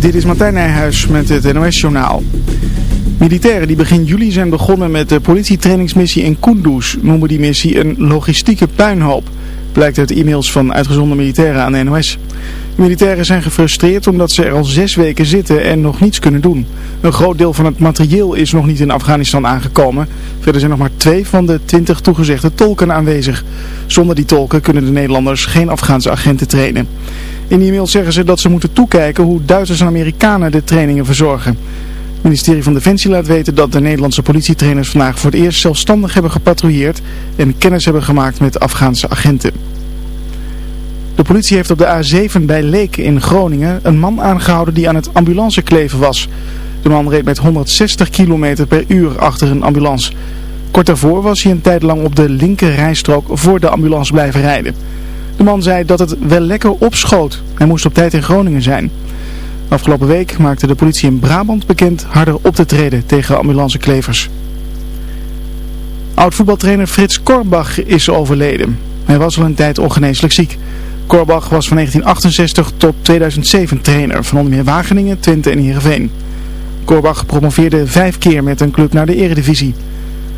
Dit is Martijn Nijhuis met het NOS-journaal. Militairen die begin juli zijn begonnen met de politietrainingsmissie in Kunduz noemen die missie een logistieke puinhoop. Blijkt uit e-mails van uitgezonden militairen aan de NOS. Militairen zijn gefrustreerd omdat ze er al zes weken zitten en nog niets kunnen doen. Een groot deel van het materieel is nog niet in Afghanistan aangekomen. Verder zijn nog maar twee van de twintig toegezegde tolken aanwezig. Zonder die tolken kunnen de Nederlanders geen Afghaanse agenten trainen. In die e-mail zeggen ze dat ze moeten toekijken hoe Duitsers en Amerikanen de trainingen verzorgen. Ministerie van Defensie laat weten dat de Nederlandse politietrainers vandaag voor het eerst zelfstandig hebben gepatrouilleerd en kennis hebben gemaakt met Afghaanse agenten. De politie heeft op de A7 bij Leek in Groningen een man aangehouden die aan het ambulancekleven was. De man reed met 160 km per uur achter een ambulance. Kort daarvoor was hij een tijd lang op de linker rijstrook voor de ambulance blijven rijden. De man zei dat het wel lekker opschoot. Hij moest op tijd in Groningen zijn. Afgelopen week maakte de politie in Brabant bekend harder op te treden tegen ambulanceklevers. Oud-voetbaltrainer Frits Korbach is overleden. Hij was al een tijd ongeneeslijk ziek. Korbach was van 1968 tot 2007 trainer van onder meer Wageningen, Twente en Heerenveen. Korbach promoveerde vijf keer met een club naar de eredivisie.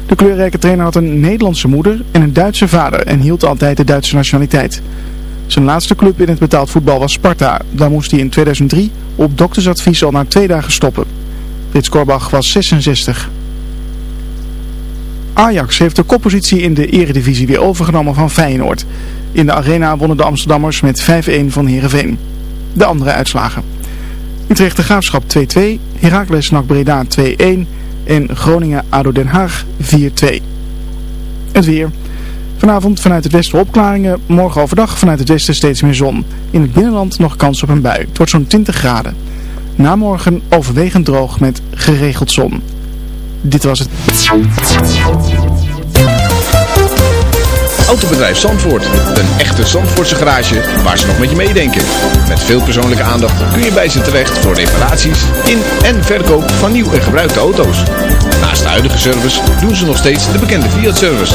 De kleurrijke trainer had een Nederlandse moeder en een Duitse vader en hield altijd de Duitse nationaliteit. Zijn laatste club in het betaald voetbal was Sparta. Daar moest hij in 2003 op doktersadvies al na twee dagen stoppen. Frits Korbach was 66. Ajax heeft de koppositie in de eredivisie weer overgenomen van Feyenoord. In de arena wonnen de Amsterdammers met 5-1 van Heerenveen. De andere uitslagen. Utrecht de Graafschap 2-2, Heracles NAC Breda 2-1 en Groningen ADO Den Haag 4-2. Het weer. Vanavond vanuit het westen opklaringen, morgen overdag vanuit het westen steeds meer zon. In het binnenland nog kans op een bui. Het wordt zo'n 20 graden. Na morgen overwegend droog met geregeld zon. Dit was het. Autobedrijf Zandvoort. Een echte Zandvoortse garage waar ze nog met je meedenken. Met veel persoonlijke aandacht kun je bij ze terecht voor reparaties in en verkoop van nieuw en gebruikte auto's. Naast de huidige service doen ze nog steeds de bekende Fiat-service.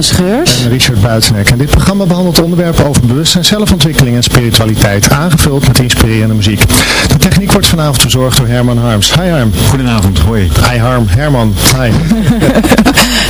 Dionne Scheurs. en Richard Buitenek. En dit programma behandelt onderwerpen over bewustzijn, zelfontwikkeling en spiritualiteit, aangevuld met inspirerende muziek. De techniek wordt vanavond verzorgd door Herman Harms. Hi Harm. Goedenavond, hoi. Hi Harm, Herman. Hi.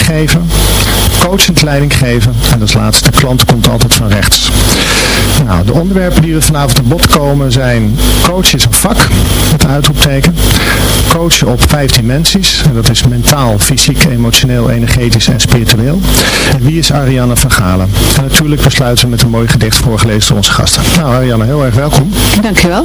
geven, coachend leiding geven en als laatste, de klant komt altijd van rechts. Nou, de onderwerpen die er vanavond aan bod komen zijn coach is een vak, met uitroepteken, coachen op vijf dimensies, en dat is mentaal, fysiek, emotioneel, energetisch en spiritueel. En wie is Ariane van Galen? En natuurlijk besluiten we met een mooi gedicht voorgelezen door onze gasten. Nou Ariane, heel erg welkom. Dankjewel.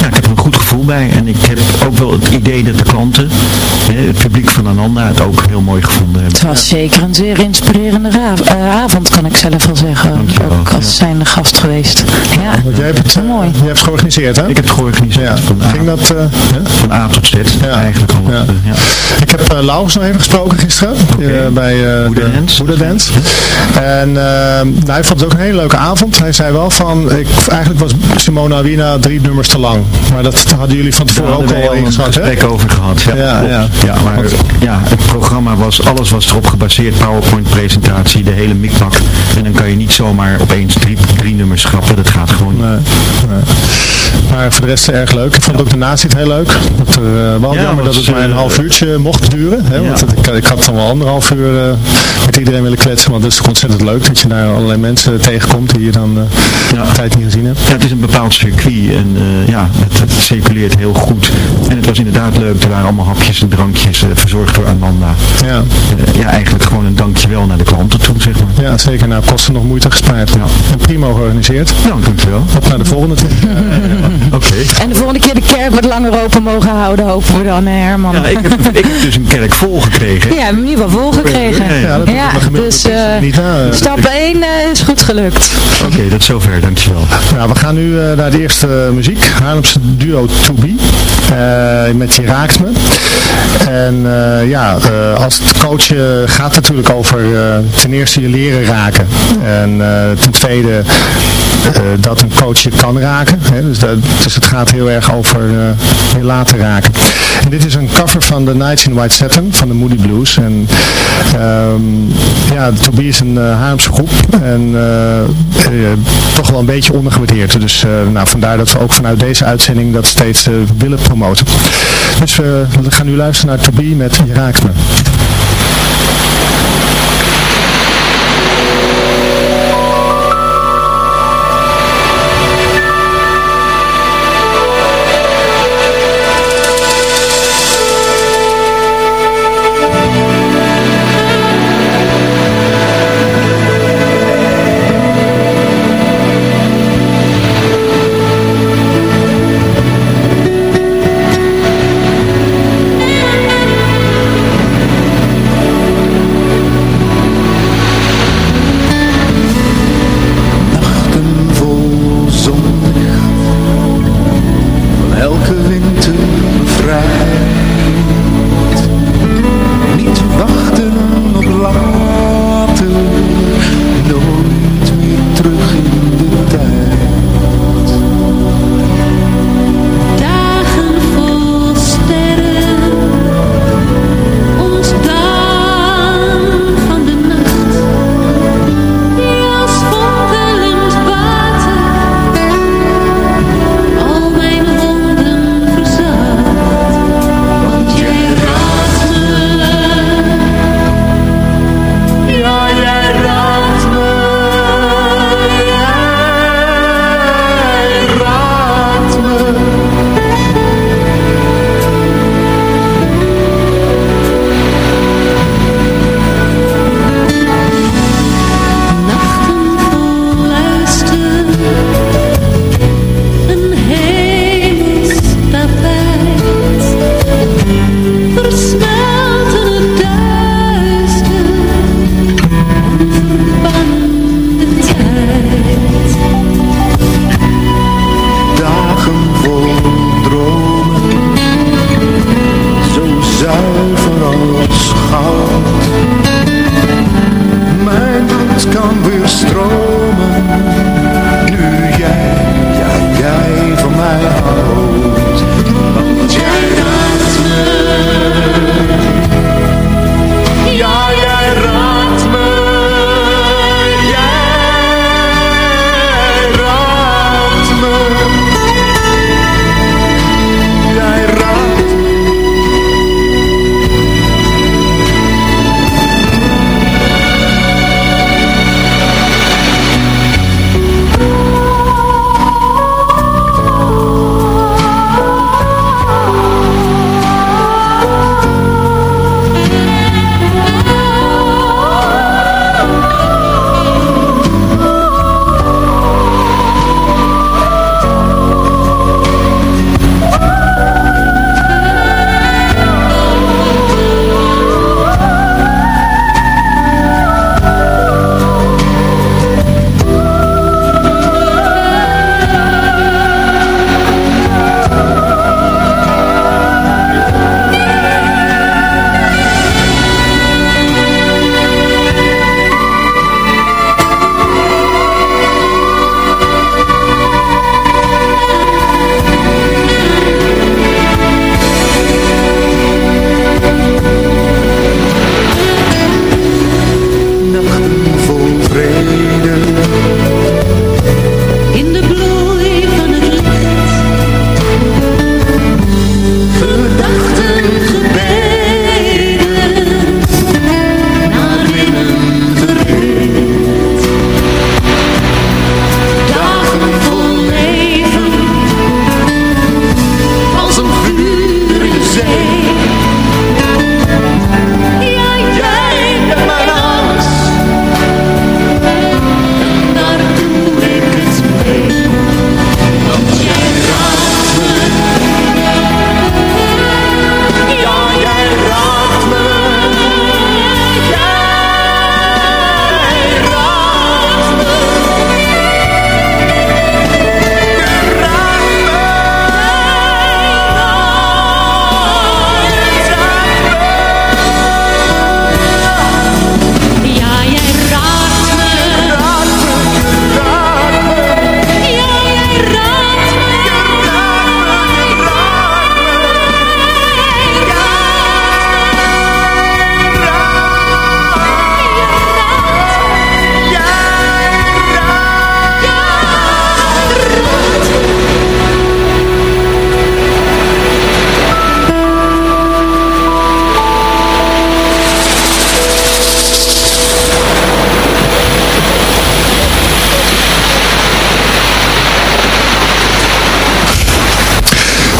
ja, ik heb er een goed gevoel bij. En ik heb ook wel het idee dat de klanten, hè, het publiek van Ananda, het ook heel mooi gevonden hebben. Het was zeker een zeer inspirerende eh, avond, kan ik zelf wel zeggen. Dankjewel, Ook als zijnde gast geweest. Ja, Want jij hebt het, mooi. jij hebt het georganiseerd, hè? Ik heb het georganiseerd Ja, van, A, ging dat... eh, hè? van A tot Z. Ja. Eigenlijk al. Ja. eh, ja. Ik heb uh, Laurens nog even gesproken gisteren eh, bij uh, de Dance. En nou, hij vond het ook een hele leuke avond. Hij zei wel van, ik, eigenlijk was Simona Awina drie nummers te lang. Maar dat hadden jullie van tevoren ook al een gesprek over gehad. Ja, Ja, ja. maar Want- ja, het programma was, alles was erop gebaseerd, PowerPoint presentatie, de hele mikpak. En dan kan je niet zomaar opeens drie, drie nummers schrappen, dat gaat gewoon niet. Nee, nee. Maar voor de rest erg leuk. Ik vond ook de nazit heel leuk. Dat er, eh, wel Ja, jammer dat het maar een eh, half uurtje mocht duren. Hè? Want het- ik, ik had dan wel anderhalf uur eh, met iedereen willen kletsen. Want het is ontzettend leuk dat je daar allerlei mensen tegenkomt die je dan Ja. een tijd niet gezien hebt. Ja, het is een bepaald circuit en ja, het, het circuleert heel goed. En het was inderdaad leuk, er waren allemaal hapjes en drankjes eh, verzorgd door Ananda. Ja, Eh, ja, eigenlijk gewoon een dankjewel naar de klanten toe, zeg maar. ja zeker. Nou, kosten nog moeite gespaard. Ja. En prima georganiseerd. Nou, dankjewel. Op naar de volgende. Oké. En de volgende keer de kerk wat langer open mogen houden, hopen we dan, Herman. Ja, ik heb, ik heb dus een kerk vol gekregen. Ja, we hebben in ieder geval volgekregen. Ja, Ja, dus eh, niet stap 1 is goed gelukt. Oké, dat is zover, dankjewel. Nou, we gaan nu eh, naar de eerste muziek. Haarlemse duo To eh, met Je Raakt Me. En eh, ja, eh, als het coachen gaat natuurlijk over ten eerste je leren raken. En ten tweede dat een coach je kan raken. Hè? Dus, dat, dus het gaat heel erg over je laten raken. En dit is een cover van The Nights in White Satin van de Moody Blues. En ehm, ja, To is een Haarlemse groep. En toch wel een beetje ondergewaardeerd. Dus nou, vandaar dat we ook vanuit deze uitzending dat steeds eh, willen promoten. Dus we gaan nu luisteren naar To Be met Je raakt me.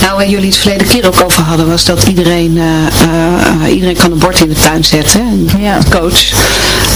Nou, waar jullie het verleden keer ook over hadden, was dat iedereen, eh, eh, eh, iedereen kan een bord in de tuin zetten, een coach.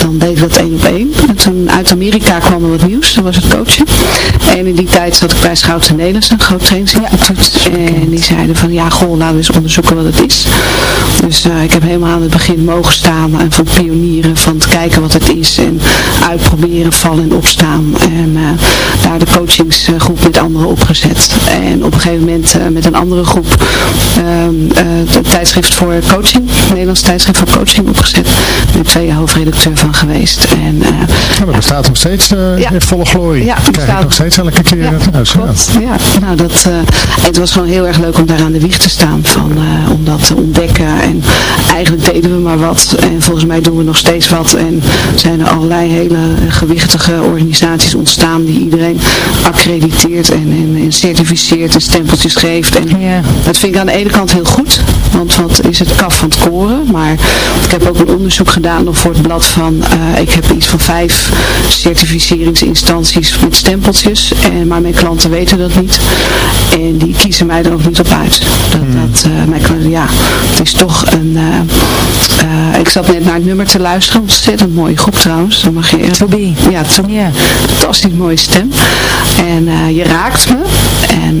dan deed ik dat één op één. En toen uit Amerika kwam er wat nieuws. Dat was het coachen. En in die tijd zat ik bij Schouten Nederlands, een groot trainingsinstituut. Ja, en die zeiden van, ja goh, laten we eens onderzoeken wat het is. Dus uh, ik heb helemaal aan het begin mogen staan en van pionieren, van te kijken wat het is. En uitproberen, vallen en opstaan. En uh, daar de coachingsgroep met anderen opgezet. En op een gegeven moment uh, met een andere groep het tijdschrift voor coaching, Nederlands tijdschrift voor coaching opgezet. Ik twee jaar hoofdredacteur van geweest. En, ja, dat bestaat nog steeds ja. in volle glorie. Ja, krijg bestaat... ik nog steeds elke keer ja, thuis. Ja. nou dat, het was gewoon heel erg leuk om daar aan de wieg te staan. Van, om dat te ontdekken. En eigenlijk deden we maar wat. En volgens mij doen we nog steeds wat. En zijn er allerlei hele gewichtige organisaties ontstaan die iedereen accrediteert en, en, en certificeert en stempeltjes geeft. En dat vind ik aan de ene kant heel goed. Want wat is het kaf van het koren. Maar ik heb ook een onderzoek gedaan nog voor het blad van, uh, ik heb iets van vijf certificeringsinstanties met stempeltjes. En, maar mijn klanten weten dat niet. En die kiezen mij er ook niet op uit. Dat, hmm. dat uh, mijn klanten, ja, het is toch een, uh, ik zat net naar het nummer te luisteren. Ontzettend mooie groep trouwens. Dan mag je, to be. Ja, to. Yeah. Fantastisch mooie stem. En je raakt me. En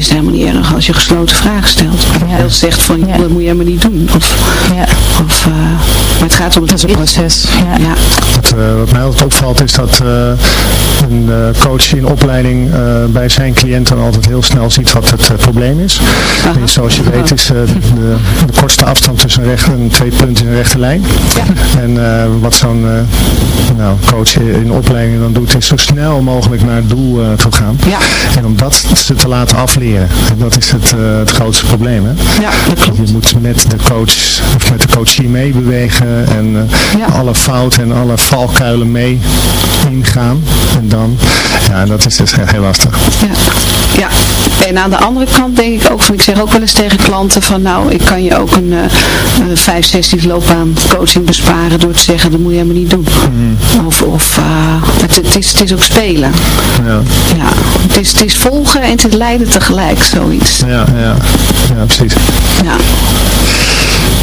het helemaal niet erg als je gesloten vragen stelt. Ja. Heel zegt van, ja. dat moet je helemaal niet doen. Of, ja. of, maar het gaat om het, het proces. Ja. ja. Wat, wat mij altijd opvalt is dat een coach in opleiding bij zijn cliënten altijd heel snel ziet wat het probleem is. En zoals je weet is de, de, kortste afstand tussen recht en twee punten in een rechte lijn. En wat zo'n nou, coach in opleiding dan doet is zo snel mogelijk naar het doel te gaan. En om dat te laten afleren. En dat is het, het grootste probleem. Hè? Ja, Je moet met de coach of met de coachie meebewegen en alle fouten en alle valkuilen mee ingaan. En dan, ja, dat is dus heel lastig. Ja. ja, en aan de andere kant denk ik ook van, ik zeg ook wel eens tegen klanten van, nou, ik kan je ook een uh, vijf sessies loopbaan coaching besparen door te zeggen, dat moet je helemaal niet doen. Mm. Of, of uh, het, het, is, het is ook spelen. Ja. ja het, is, het is volgen en het is leiden tegelijk, zoiets. Ja, ja, ja precies. Ja.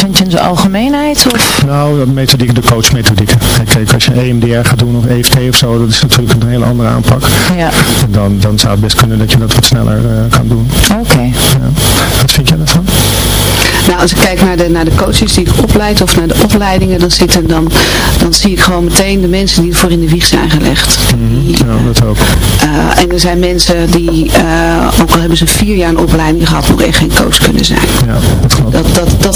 Vind je in zijn algemeenheid? Of? Nou, methodiek, de coachmethodieken. Kijk, als je EMDR gaat doen of EFT of zo, dat is natuurlijk een hele andere aanpak. Ja. Dan, dan zou het best kunnen dat je dat wat sneller uh, kan doen. Oké. Ja. Wat vind jij daarvan? Nou, als ik kijk naar de, naar de coaches die ik opleid of naar de opleidingen, dan, zitten, dan, dan zie ik gewoon meteen de mensen die voor in de wieg zijn gelegd. Mm -hmm. ja, dat ook. Uh, en er zijn mensen die, uh, ook al hebben ze vier jaar een opleiding gehad, nog echt geen coach kunnen zijn. Ja, dat, dat,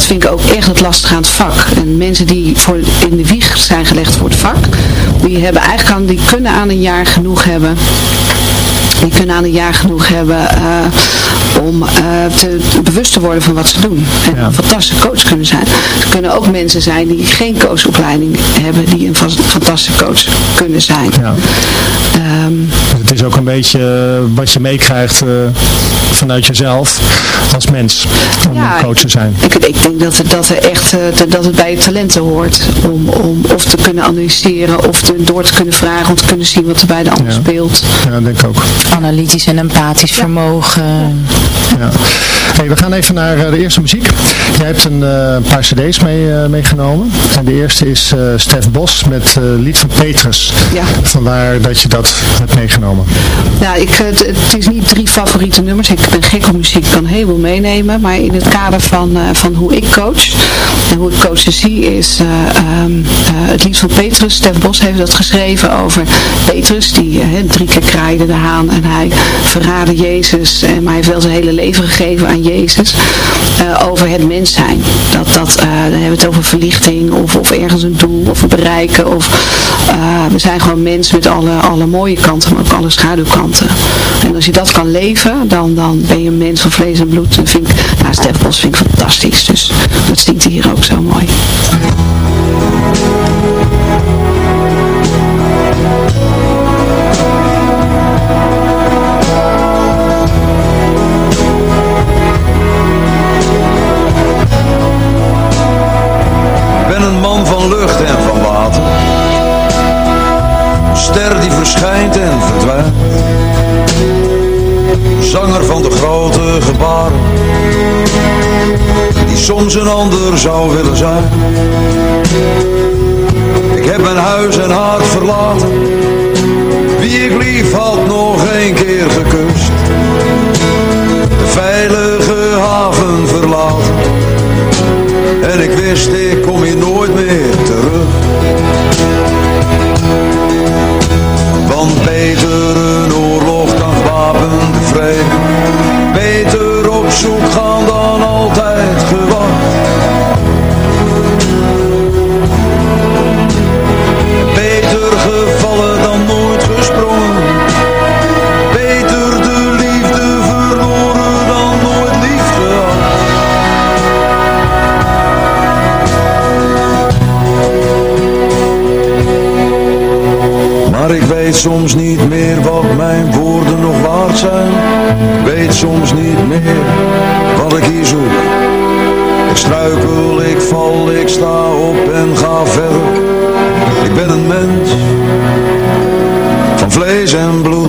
dat, vind ik ook echt het lastige aan het vak. En mensen die voor in de wieg zijn gelegd voor het vak, die, hebben eigenlijk aan, die kunnen aan een jaar genoeg hebben die kunnen aan een jaar genoeg hebben uh, om uh, te, te, bewust te worden van wat ze doen. En ja. een fantastische coach kunnen zijn. Er kunnen ook mensen zijn die geen coachopleiding hebben, die een fantastische coach kunnen zijn. Ja. Um, het is ook een beetje wat je meekrijgt uh, vanuit jezelf als mens om ja, coach te zijn. Ik, ik denk dat het, dat, er echt, dat het bij je talenten hoort om, om of te kunnen analyseren of te, door te kunnen vragen om te kunnen zien wat er bij de ander ja. speelt. Ja, denk ik ook analytisch en empathisch ja. vermogen. Ja. Hey, we gaan even naar uh, de eerste muziek. Jij hebt een uh, paar cd's mee, uh, meegenomen. En de eerste is Stef Bos met lied van Petrus. Ja. Vandaar dat je dat hebt meegenomen. Ja, ik, het, het, is niet drie favoriete nummers. Ik ben gek op muziek, ik kan heel veel meenemen. Maar in het kader van, van hoe ik coach en hoe ik coachen zie is um, het lied van Petrus. Stef Bos heeft dat geschreven over Petrus die drie keer kraaide de haan en hij verraadde Jezus en maar hij heeft wel zijn hele leven gegeven aan Jezus uh, over het mens zijn. Dat, dat, uh, dan hebben we het over verlichting of, of ergens een doel of bereiken. Of, uh, we zijn gewoon mensen met alle, alle mooie kanten, maar ook alle schaduwkanten. En als je dat kan leven, dan, dan ben je een mens van vlees en bloed. En vind ik, nou, Stef Bos vind ik fantastisch. Dus dat zingt hier ook zo mooi. Ster die verschijnt en verdwijnt. Zanger van de grote gebaren, die soms een ander zou willen zijn. Ik heb mijn huis en hart verlaten, wie ik lief had nog een keer gekust. De veilige haven verlaten, en ik wist ik kom hier nooit meer terug. Want beter een oorlog dan gewapende vrede. Beter op zoek gaan dan altijd gewacht. Weet soms niet meer wat mijn woorden nog waard zijn. Weet soms niet meer wat ik hier zoek. Ik struikel, ik val, ik sta op en ga verder. Ik ben een mens van vlees en bloed.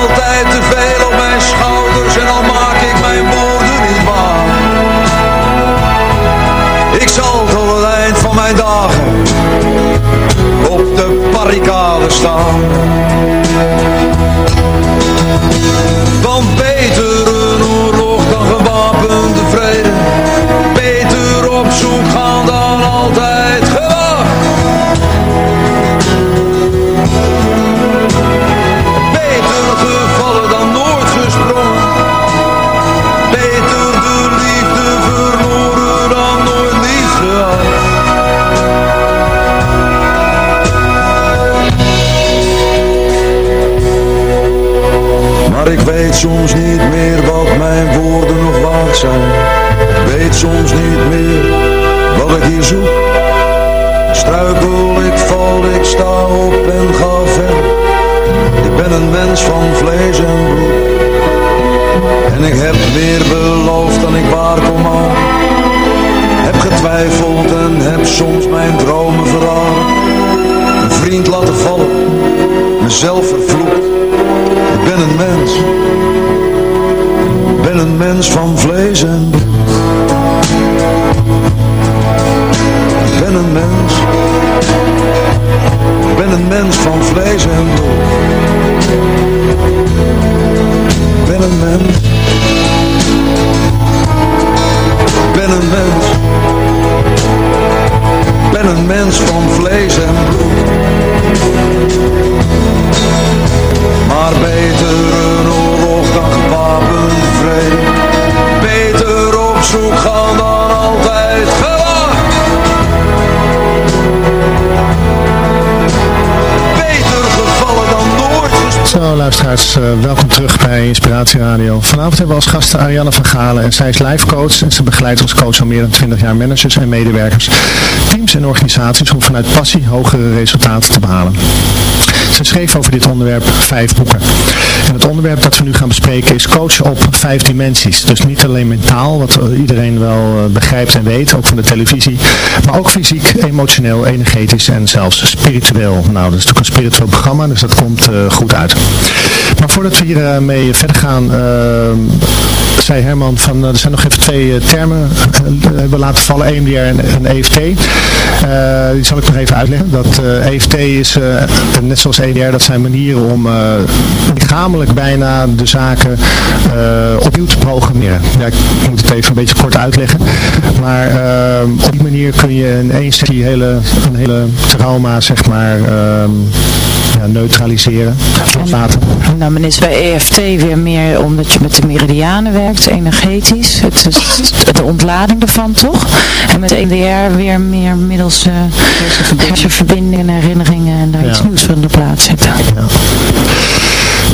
Altijd te veel op mijn schouders en al maak ik mijn woorden niet waar. Ik zal tot het eind van mijn dagen op de barricade staan. Eh, welkom terug bij Inspiratie Radio. Vanavond hebben we als gasten Ariane van Galen en zij is life coach en ze begeleidt als coach al meer dan 20 jaar managers en medewerkers, teams en organisaties om vanuit passie hogere resultaten te behalen. Ze schreef over dit onderwerp vijf boeken. En het onderwerp dat we nu gaan bespreken is coachen op vijf dimensies. Dus niet alleen mentaal, wat iedereen wel eh, begrijpt en weet, ook van de televisie, maar ook fysiek, emotioneel, energetisch en zelfs spiritueel. Nou, dat is natuurlijk een spiritueel programma, dus dat komt eh, goed uit. Maar voordat we hier eh, mee verder gaan, eh, zei Herman van, er zijn nog even twee termen hebben laten vallen, EMDR en, en EFT. Die zal ik nog even uitleggen. Dat EFT is, eh, net zoals EMDR, dat zijn manieren om eh, lichamelijk bijna de zaken eh, opnieuw te programmeren. Ja, ik moet het even een beetje kort uitleggen. Maar eh, op die manier kun je in één sessie hele, een hele trauma, zeg maar, ehm, ja, neutraliseren, loslaten. Nou, men is bij EFT weer meer omdat je met de meridianen werkt, energetisch. Het is de ontlading ervan, toch? En met EMDR weer meer middels uh, hersenverbindingen, herinneringen en daar Ja. iets nieuws van de plaats zetten. Ja,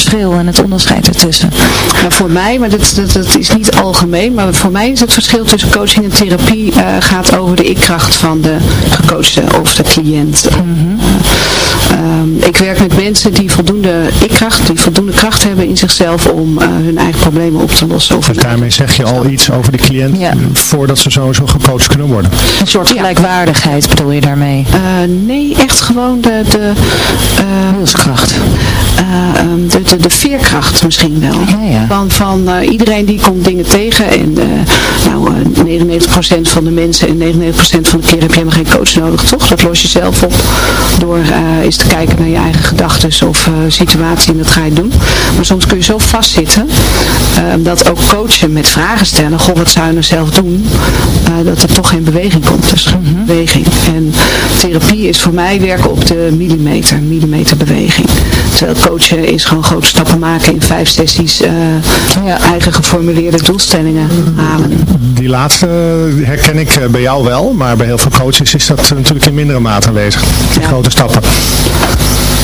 verschil en het onderscheid ertussen? Nou, voor mij, maar dat, dat, dat is niet algemeen, maar voor mij is het verschil tussen coaching en therapie eh, gaat over de ikkracht van de gecoachte of de cliënt. Ehm, ik werk met mensen die voldoende ikkracht, die voldoende kracht hebben in zichzelf om eh, hun eigen problemen op te lossen. Of Dus daarmee zeg je al iets over de cliënt voordat ze sowieso gecoacht kunnen worden. Een soort gelijkwaardigheid bedoel je daarmee? Eh, nee, echt gewoon de, de, eh, Wilskracht. eh, ehm, de, de, de veerkracht misschien wel. Van, van eh, iedereen die komt dingen tegen en eh, nou, eh, 99% van de mensen en 99% van de keer heb je helemaal geen coach nodig, toch? Dat los je zelf op door eh, eens te kijken naar je eigen gedachten of eh, situatie en dat ga je doen. Maar soms kun je zo vastzitten eh, dat ook coachen met vragen stellen, goh wat zou je nou zelf doen, eh, dat er toch geen beweging komt. Dus geen beweging. En therapie is voor mij werken op de millimeter, millimeter beweging. Terwijl coachen is gewoon grote stappen maken in vijf sessies, eigen geformuleerde doelstellingen halen. Die laatste herken ik bij jou wel, maar bij heel veel coaches is dat natuurlijk in mindere mate aanwezig. Die grote stappen.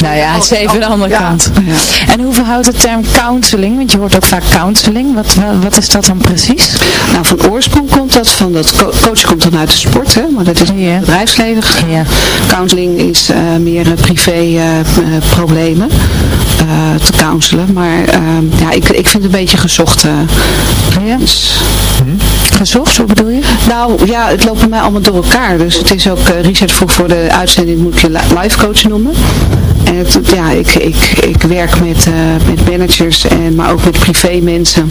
Nou ja, het is even de andere kant. En hoe verhoudt de term counseling? Want je hoort ook vaak counseling. Wat, wa- wat is dat dan precies? Nou, van oorsprong komt dat van dat co coach komt dan uit de sport, hè, maar dat is yeah. bedrijfsleven. Counseling is eh, meer eh, privé eh, problemen eh, te counselen, maar ehm, ja, ik, ik vind het een beetje gezocht. eh. Gezocht, hoe bedoel je? Nou ja, het loopt bij mij allemaal door elkaar. Dus het is ook, eh, Richard vroeg voor de uitzending, moet je li- life coach noemen. En het, ja, ik, ik, ik werk met, met managers, en, maar ook met privé mensen.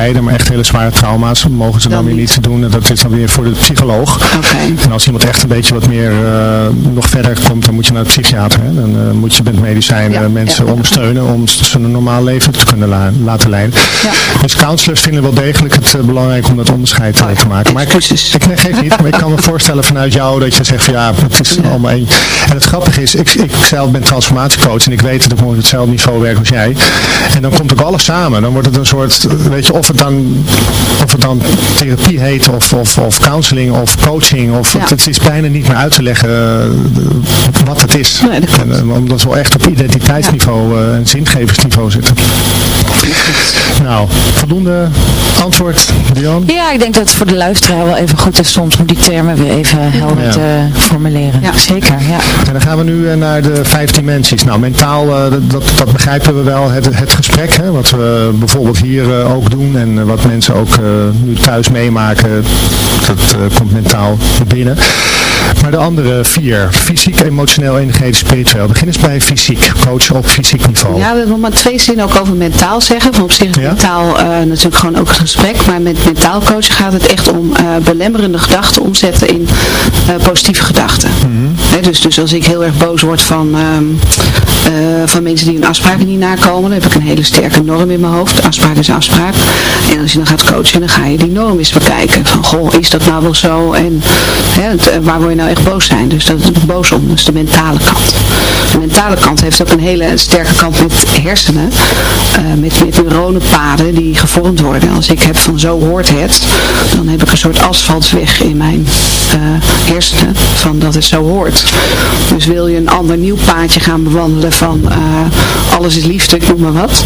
maar echt hele zware trauma's mogen ze dan, weer niet doen. En dat is dan weer voor de psycholoog. En als iemand echt een beetje wat meer uh, nog verder komt, dan moet je naar de psychiater. Hè? Dan uh, moet je met medicijnen ja, mensen ja, ondersteunen om ze een normaal leven te kunnen la laten leiden. Dus counselors vinden wel degelijk het uh, belangrijk om dat onderscheid te maken. Maar ik, ik, ik geef niet, maar ik kan me voorstellen vanuit jou dat je zegt van ja, het is allemaal één. En het grappige is, ik, ik zelf ben transformatiecoach en ik weet dat ik op hetzelfde niveau werk als jij. En dan komt ook alles samen. Dan wordt het een soort, weet je, of het dan, of het dan therapie heet of, of, of counseling of coaching. Of, ja. Het is bijna niet meer uit te leggen uh, wat het is. Nee, en, uh, omdat we wel echt op identiteitsniveau uh, en zingeversniveau zitten. Nou, voldoende antwoord, Dion? Ja, ik denk dat het voor de luisteraar wel even goed is soms om die termen weer even helder ja. te formuleren. Ja. Zeker, ja. En dan gaan we nu naar de vijf dimensies. Nou, mentaal, dat, dat, dat begrijpen we wel. Het, het gesprek, hè, wat we bijvoorbeeld hier ook doen en wat mensen ook nu thuis meemaken, dat uh, komt mentaal binnen. Maar de andere vier, fysiek, emotioneel, energetisch, spiritueel. Begin eens bij fysiek, coach op fysiek niveau. Ja, we willen maar twee zinnen ook over mentaal zeggen. Van op zich ja? mentaal uh, natuurlijk gewoon ook het gesprek. Maar met mentaal coachen gaat het echt om uh, belemmerende gedachten omzetten in positieve gedachten. Mm -hmm. He, dus, dus als ik heel erg boos word van, um, van mensen die hun afspraken niet nakomen, dan heb ik een hele sterke norm in mijn hoofd. Afspraak is afspraak. En als je dan gaat coachen, dan ga je die norm eens bekijken. Van, goh, is dat nou wel zo? En hè, waar word je nou echt boos zijn? Dus dat is boos om, dus de mentale kant. De mentale kant heeft ook een hele sterke kant met hersenen. Uh, met, neuronenpaden die gevormd worden. Als ik heb van zo hoort het, dan heb ik een soort asfaltweg in mijn uh, hersenen. Van dat het zo hoort. Dus wil je een ander nieuw paadje gaan bewandelen van alles is liefde, ik noem maar wat.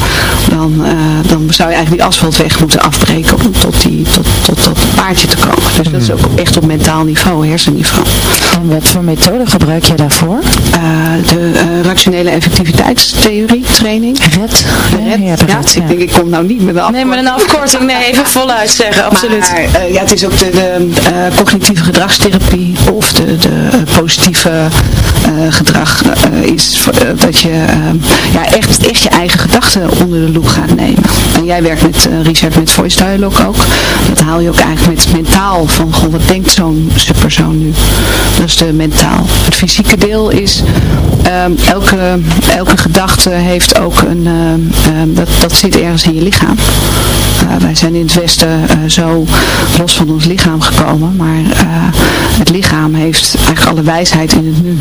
Dan, dan zou je eigenlijk die asfaltweg moeten afbreken om tot, die, tot, tot, tot het paardje te komen. Dus dat is ook echt op mentaal niveau, hersenniveau. En wat voor methode gebruik je daarvoor? Uh, de uh, rationele effectiviteitstheorie training. RED? RED. Ja, ja, ja, ik denk ik kom nou niet met een afkorting. Nee, met een afkorting. Nee, even voluit zeggen, absoluut. Maar uh, ja, het is ook de, de cognitieve gedragstherapie of de, de positieve gedrag is dat je ja, echt, echt je eigen gedachten onder de loep gaat nemen. En jij werkt met Richard met Voice Dialogue ook. Dat haal je ook eigenlijk met mentaal van, goh, wat denkt zo'n persoon nu? Dat is de mentaal. Het fysieke deel is, um, elke, elke gedachte heeft ook een, um, um, dat, dat zit ergens in je lichaam. Uh, wij zijn in het Westen uh, zo los van ons lichaam gekomen, maar uh, het lichaam heeft eigenlijk alle wijsheid in het nu.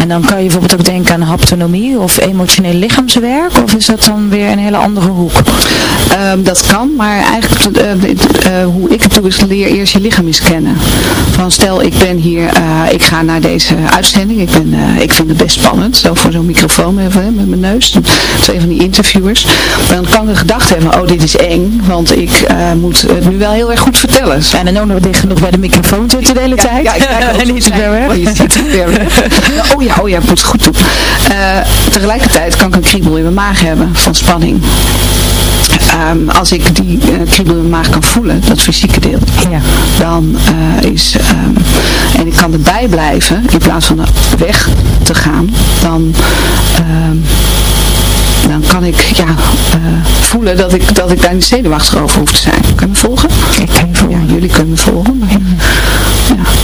En dan kan je bijvoorbeeld ook denken aan haptonomie of emotioneel lichaamswerk, of is dat dan weer een hele andere hoek? Um, dat kan, maar eigenlijk hoe ik het doe is leer eerst je lichaam eens kennen. Van stel ik ben hier, ik ga naar deze uitzending, ik, ben, ik vind het best spannend, zo voor zo'n microfoon met, met mijn neus, twee van die interviewers. Dan kan ik een gedachte hebben, oh dit is eng, want ik moet het nu wel heel erg goed vertellen. En dan ook nog dicht genoeg bij de microfoon zitten de hele ja, tijd. Ja, ik kijk en niet weg. Oh, oh ja, oh ja, moet het goed doen. Tegelijkertijd kan ik een kriebel in mijn maag hebben van spanning. Um, als ik die uh, kriebel in mijn maag kan voelen, dat fysieke deel, ja. dan uh, is, um, en ik kan erbij blijven, in plaats van weg te gaan, dan... Um, dan kan ik ja, uh, voelen dat ik, dat ik daar niet zenuwachtig over hoef te zijn. Kan je me volgen? Ik kan je volgen. Ja, jullie kunnen me volgen. Maar.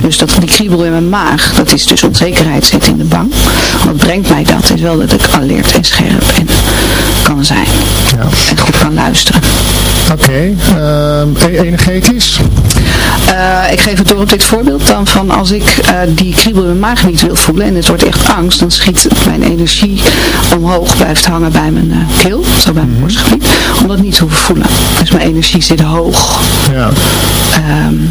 Dus dat, die kriebel in mijn maag, dat is dus onzekerheid zit in de bank. Wat brengt mij dat? Is wel dat ik alert en scherp en kan zijn. Ja. En goed kan luisteren. Oké, ehm, e- energetisch? Eh, ik geef het door op dit voorbeeld dan van als ik eh, die kriebel in mijn maag niet wil voelen en het wordt echt angst, dan schiet mijn energie omhoog, blijft hangen bij mijn uh, keel, zo bij mijn borstgebied, om dat niet te hoeven voelen. Dus mijn energie zit hoog. Ja. Um,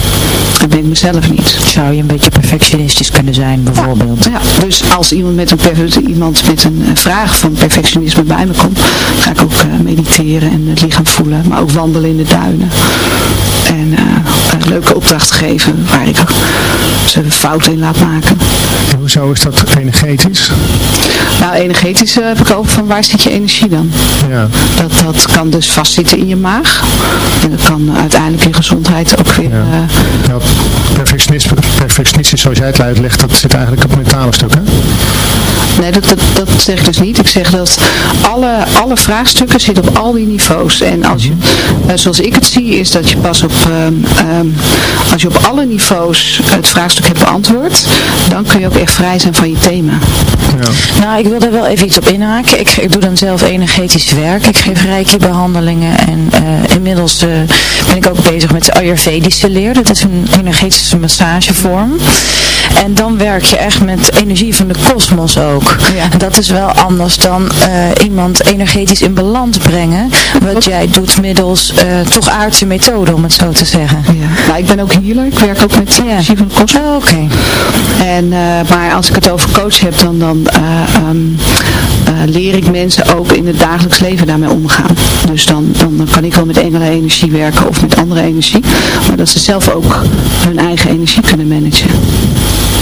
Dat ben ik mezelf niet. Zou je een beetje perfectionistisch kunnen zijn bijvoorbeeld? Ja, ja. dus als iemand met, een, iemand met een vraag van perfectionisme bij me komt, ga ik ook uh, mediteren en het lichaam voelen, maar ook wandelen in de duinen. En uh, leuke opdrachten geven waar ik ze fouten in laat maken. En hoezo is dat energetisch? Nou, energetisch heb ik ook van waar zit je energie dan? Ja. Dat, dat kan dus vastzitten in je maag. En dat kan uiteindelijk je gezondheid ook weer... Ja. Ja, perfectionisme, perfectionistisch zoals jij het uitlegt, dat zit eigenlijk op het mentale stuk, hè? Nee, dat, dat, dat zeg ik dus niet. Ik zeg dat alle, alle vraagstukken zitten op al die niveaus. En als je, uh, zoals ik het zie, is dat je pas op, um, um, als je op alle niveaus het vraagstuk hebt beantwoord, dan kun je ook echt vrij zijn van je thema. Ja. Nou, ik wil daar wel even iets op inhaken. Ik, ik doe dan zelf energetisch werk. Ik geef reiki behandelingen en uh, inmiddels uh, ben ik ook bezig met de Ayurvedische leer. Dat is een energetische massagevorm. En dan werk je echt met energie van de kosmos ook. Ja. En dat is wel anders dan uh, iemand energetisch in balans brengen. Wat jij doet middels toch aardse methode, om het zo te zeggen. Ja. Nou, ik ben ook healer. Ik werk ook met Ja. energie van de kosmos. Oh, Oké. En, maar als ik het over coach heb, dan, dan um, leer ik mensen ook in het dagelijks leven daarmee omgaan. Dus dan, dan, kan ik wel met engelen energie werken of met andere energie. Maar dat ze zelf ook hun eigen energie kunnen managen.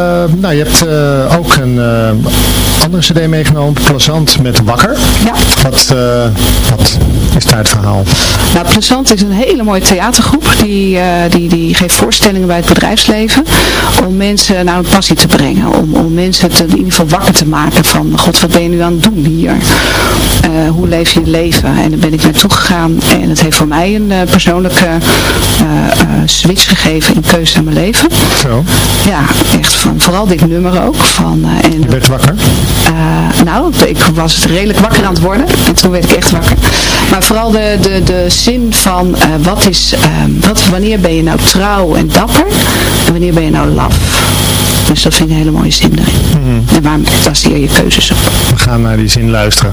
Uh, nou, je hebt uh, ook een uh, andere cd meegenomen, Plazant met Wakker. Ja. Wat, wat is daar het verhaal? Nou, Plazant is een hele mooie theatergroep. Die, die, die geeft voorstellingen bij het bedrijfsleven. Om mensen naar een passie te brengen. Om, om mensen te, in ieder geval wakker te maken van, god, wat ben je nu aan het doen hier? hoe leef je je leven? En daar ben ik naartoe gegaan. En het heeft voor mij een persoonlijke switch gegeven in keuze aan mijn leven. Zo. Ja, echt van, vooral dit nummer ook. Van, en, je werd wakker? Nou, ik was redelijk wakker aan het worden. En toen werd ik echt wakker. Maar vooral de, de, de zin van uh, wat is, wat, wanneer ben je nou trouw en dapper? En wanneer ben je nou laf? Dus dat vind ik een hele mooie zin erin. Mm -hmm. En waar baseer je keuzes op? We gaan naar die zin luisteren.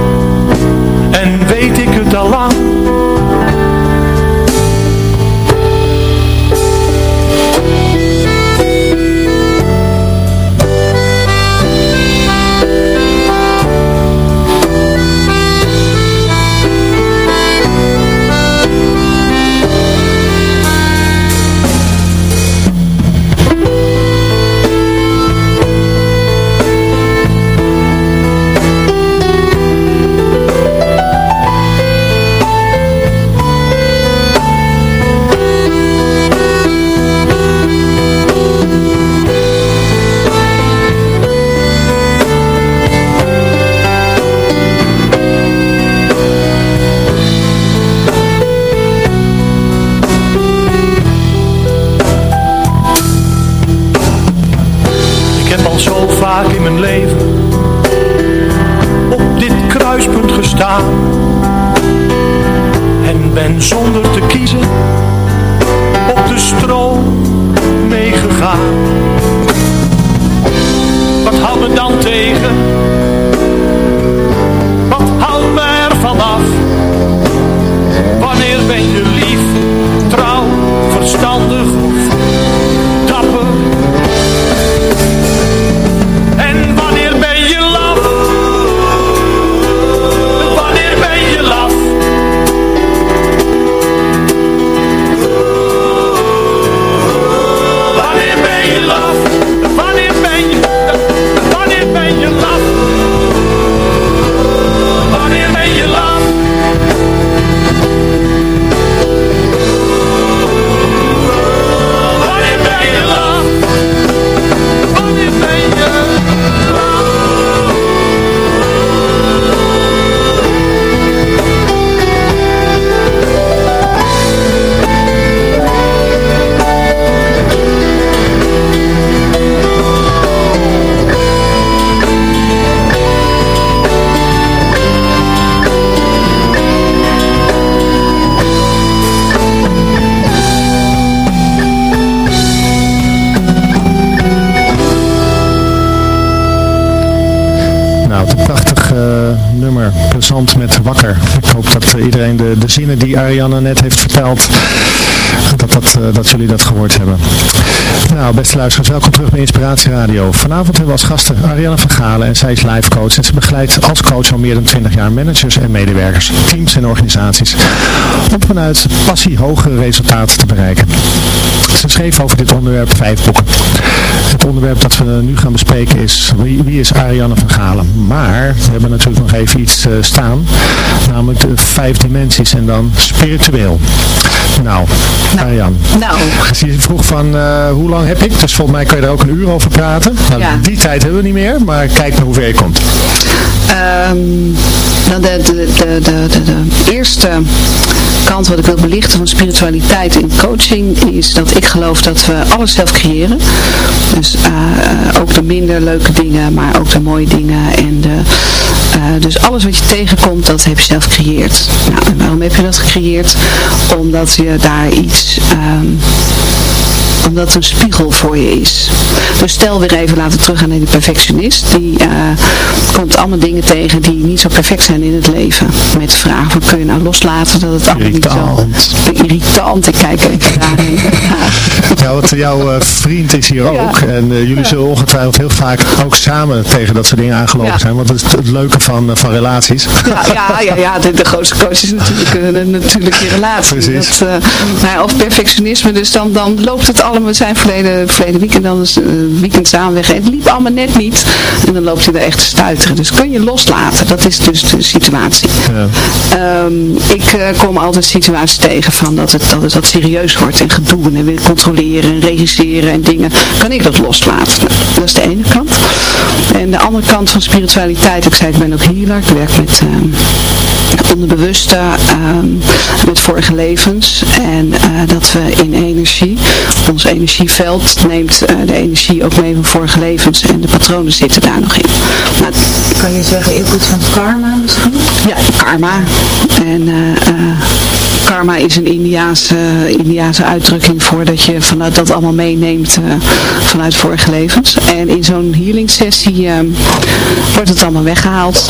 Mijn leven op dit kruispunt gestaan en ben zonder te kiezen op de stroom meegegaan. Wat houdt me dan tegen? Wat houdt me ervan af? Wanneer ben je lief, trouw, verstandig die Ariane net heeft verteld, dat, dat, eh, dat jullie dat gehoord hebben. Nou, beste luisteraars, welkom terug bij Inspiratie Radio. Vanavond hebben we als gasten Ariane van Galen en zij is live coach. En ze begeleidt als coach al meer dan 20 jaar managers en medewerkers, teams en organisaties. Om vanuit passie hogere resultaten te bereiken. Ze schreef over dit onderwerp vijf boeken. Het onderwerp dat we nu gaan bespreken is wie, wie is Ariane van Galen. Maar we hebben natuurlijk nog even iets eh, staan. Namelijk de vijf dimensies en dan spiritueel. Nou, Ariane. Nou. Je vroeg van eh, hoe lang heb ik? Dus volgens mij kan je er ook een uur over praten. Nou, Ja. Die tijd hebben we niet meer, maar kijk naar hoe ver je komt. Ehm, nou, de, de, de, de, de, de eerste kant wat ik wil belichten van spiritualiteit in coaching is dat ik geloof dat we alles zelf creëren. Dus eh, eh, ook de minder leuke dingen, maar ook de mooie dingen. En de, eh, dus alles wat je tegenkomt, dat heb je zelf gecreëerd. Nou, en waarom heb je dat gecreëerd? Omdat je daar iets... ehm, omdat het een spiegel voor je is. Dus stel weer even, laten teruggaan naar die perfectionist. Die eh, komt allemaal dingen tegen die niet zo perfect zijn in het leven. Met de vraag van kun je nou loslaten dat het allemaal niet zo... Irritant. Ik kijk even daarheen. Ja, want jouw eh, vriend is hier ook. En eh, jullie zullen ongetwijfeld heel vaak ook samen tegen dat soort dingen aangelopen Ja. zijn. Want dat is het leuke van, van relaties. Ja, ja, ja, ja de, de grootste coach is natuurlijk, natuurlijk je relatie. Precies. Dat, nou of perfectionisme, dus dan, dan loopt het allemaal, we zijn verleden, verleden weekend dan uh, weekend samen weg. En het liep allemaal net niet. En dan loopt hij er echt te stuiteren. Dus kun je loslaten. Dat is dus de situatie. Ja. Um, ik uh, kom altijd situaties tegen van dat het, dat het wat serieus wordt en gedoe en wil controleren en regisseren en dingen. Kan ik dat loslaten? Dat is de ene kant. En de andere kant van spiritualiteit, ik zei ik ben ook healer. Ik werk met... Um, onderbewuste um, met vorige levens en uh, dat we in energie, ons energieveld neemt uh, de energie ook mee van vorige levens en de patronen zitten daar nog in. Nou, kan je zeggen invloed van karma misschien? Ja, karma en uh, karma is een Indiaanse, Indiaanse uitdrukking voor dat je vanuit dat allemaal meeneemt vanuit vorige levens en in zo'n healing sessie wordt het allemaal weggehaald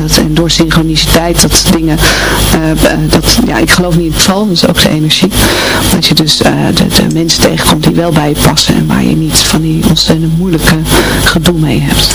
Dat, en door synchroniciteit, dat dingen, uh, dat, ja, ik geloof niet in het val, is ook de energie. Dat je dus uh, de, de, mensen tegenkomt die wel bij je passen en waar je niet van die ontzettend moeilijke gedoe mee hebt.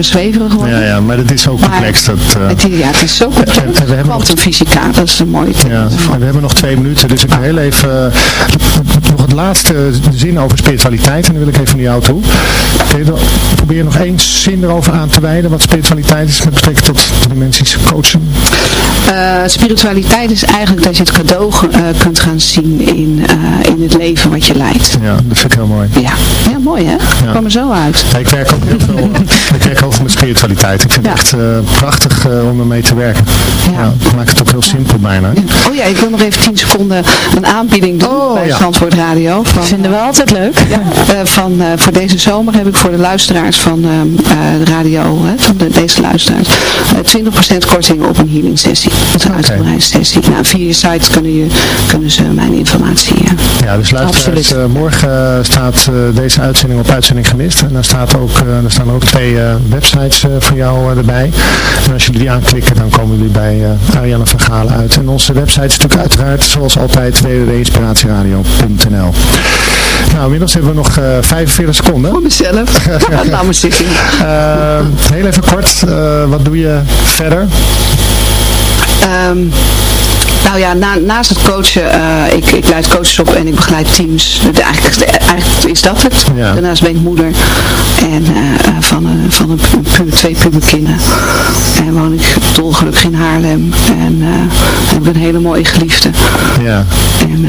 me zweverig worden. Ja, ja, maar dat is zo complex. Dat, uh, het, ja, het is zo complex. Quantumfysica, dat is een mooie ja, we hebben nog twee minuten, dus ik wil heel even uh, nog het laatste zin over spiritualiteit en dan wil ik even naar jou toe. Probeer nog één zin erover aan te wijden wat spiritualiteit is met betrekking tot dimensies coachen. Uh, spiritualiteit is eigenlijk dat je het cadeau kunt gaan zien in, in het leven wat je leidt. Ja, dat vind ik heel mooi. Ja, ja mooi hè? Ja. Kom er zo uit. Ja, ik werk ook heel veel ik werk over met spiritualiteit. Ik vind ja. het echt uh, prachtig uh, om ermee te werken. Ja. ja. ik maak het ook heel simpel bijna. Oh ja, ik wil nog even 10 seconden een aanbieding doen oh, bij ja. Zandvoort Radio. Van, vinden we altijd leuk. Ja, uh, van, voor deze zomer heb ik voor de luisteraars van de radio, van de, deze luisteraars, 20% korting op een healing sessie. Dat is een okay. uitgebreide sessie. Nou, via je site kunnen, je, kunnen ze mijn informatie. Ja, dus luisteraars, morgen staat deze uitzending op uitzending gemist. En daar, staat ook, daar staan ook twee uh, websites uh, voor jou uh, erbij. En als jullie die aanklikken, dan komen jullie bij Ariane van Galen uit. En onze website is natuurlijk uiteraard, zoals altijd, www.inspiratieradio.nl Nou, inmiddels hebben we nog 45 seconden. Voor mezelf. Laat me zitten. heel even kort, wat doe je verder? Um, nou ja, na, naast het coachen, uh, ik, ik leid coaches op en ik begeleid teams. De, eigenlijk, eigenlijk is dat het. Ja. Daarnaast ben ik moeder en, uh, van, een, van een, een, twee puberkinderen. En woon ik dolgelukkig in Haarlem. En uh, heb ik een hele mooie geliefde. Ja. En,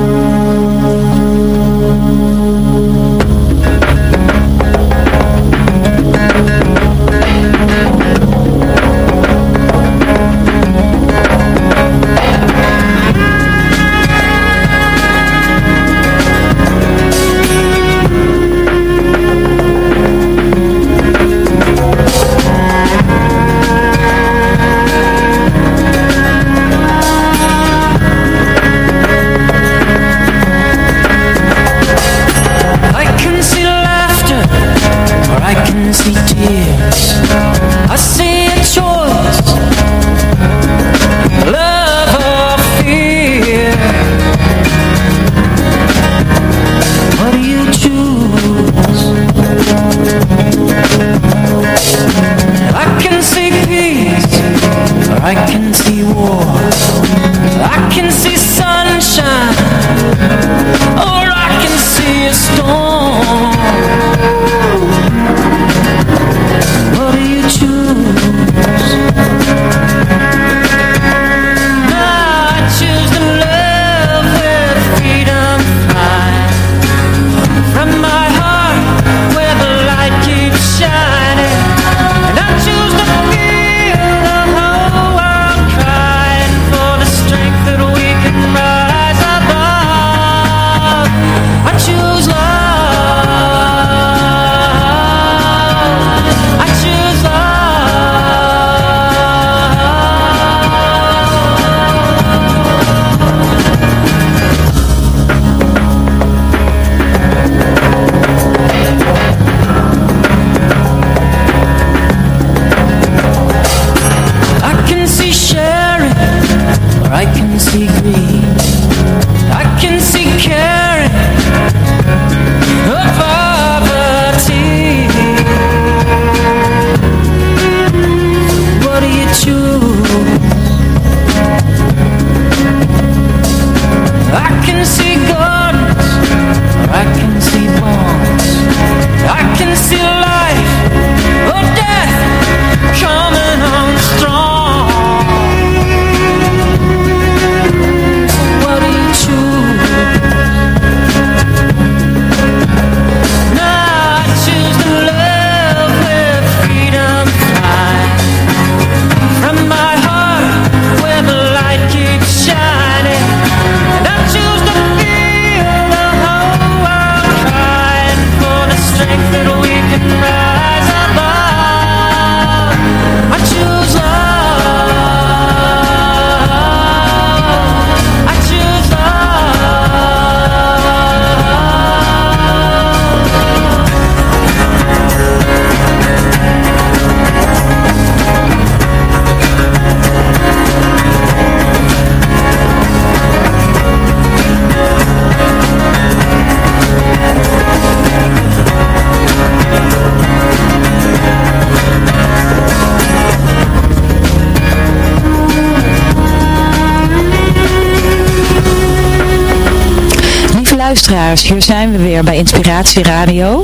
Hier zijn we weer bij Inspiratie Radio.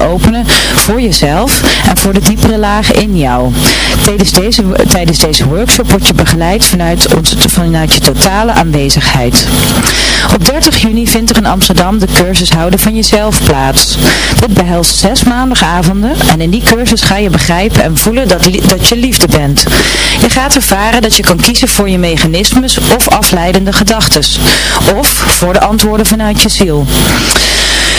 openen voor jezelf en voor de diepere lagen in jou. Tijdens deze, tijdens deze workshop word je begeleid vanuit, ons, vanuit je totale aanwezigheid. Op 30 juni vindt er in Amsterdam de cursus Houden van Jezelf plaats. Dit behelst zes maandagavonden en in die cursus ga je begrijpen en voelen dat, dat je liefde bent. Je gaat ervaren dat je kan kiezen voor je mechanismes of afleidende gedachten. Of voor de antwoorden vanuit je ziel.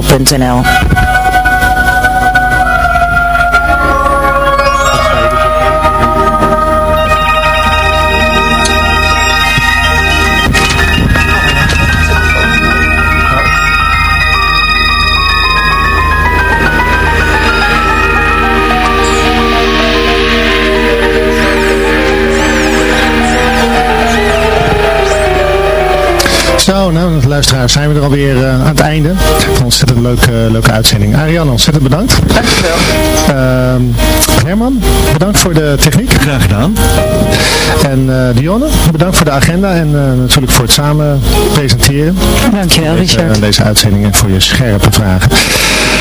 agenda.inspiratieradio.nl Zo, nou luisteraars, zijn we er alweer uh, aan het einde. Een ontzettend leuke, leuke uitzending. Ariane, ontzettend bedankt. Dankjewel. Uh, Herman, bedankt voor de techniek. Graag gedaan. En uh, Dionne, bedankt voor de agenda en uh, natuurlijk voor het samen presenteren. Dankjewel, deze, Richard. deze uitzending en voor je scherpe vragen.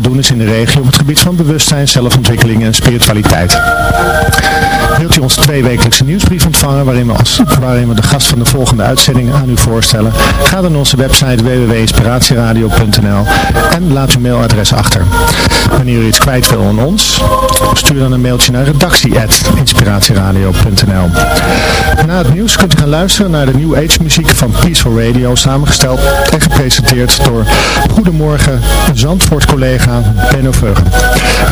doen is in de regio op het gebied van bewustzijn, zelfontwikkeling en spiritualiteit. Wilt u onze tweewekelijkse nieuwsbrief ontvangen waarin we, als, waarin we de gast van de volgende uitzending aan u voorstellen? Ga dan naar onze website www.inspiratieradio.nl en laat uw mailadres achter. Wanneer u iets kwijt wil aan ons, stuur dan een mailtje naar redactie.inspiratieradio.nl Na het nieuws kunt u gaan luisteren naar de New Age muziek van Peaceful Radio, samengesteld en gepresenteerd door Goedemorgen Zandvoort collega Benno Veugen.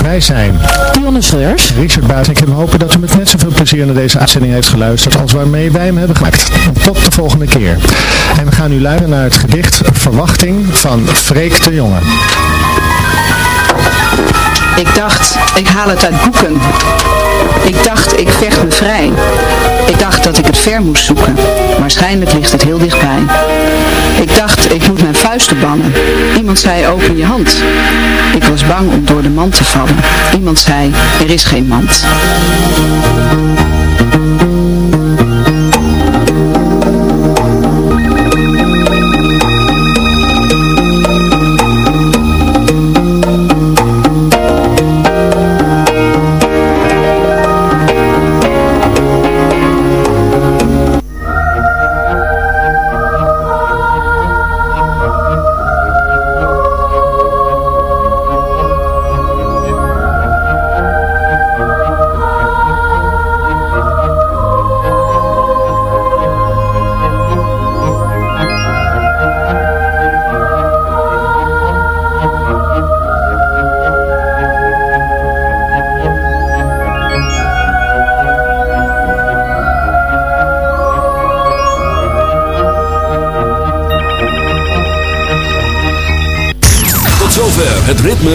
Wij zijn Dionne Schreurs, Richard Buitink en we hopen dat u met net zoveel plezier naar deze uitzending heeft geluisterd als waarmee wij hem hebben gemaakt. Tot de volgende keer. En we gaan nu luisteren naar het gedicht Verwachting van Freek de Jonge. Ik dacht, ik haal het uit boeken. Ik dacht, ik vecht me vrij. Ik dacht dat ik het ver moest zoeken. Waarschijnlijk ligt het heel dichtbij. Ik dacht, ik moet mijn vuisten bannen. Iemand zei, open je hand. Ik was bang om door de mand te vallen. Iemand zei, er is geen mand.